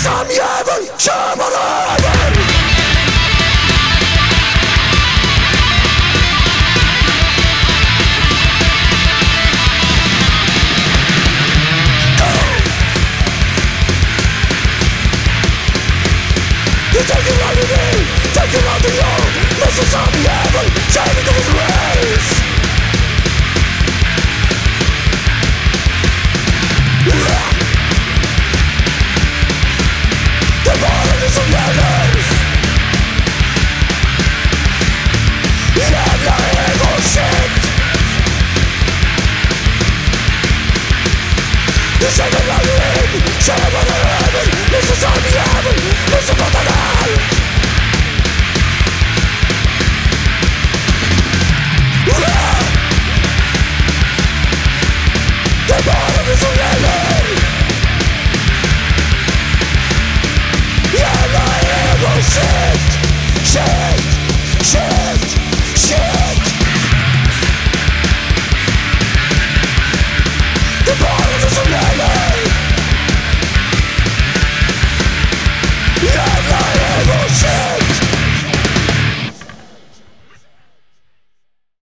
djävul kör man över Du tänker aldrig vi, tänker aldrig jag Men så som djävul, kärlek och race This ain't the lonely, this ain't the lonely, this is all the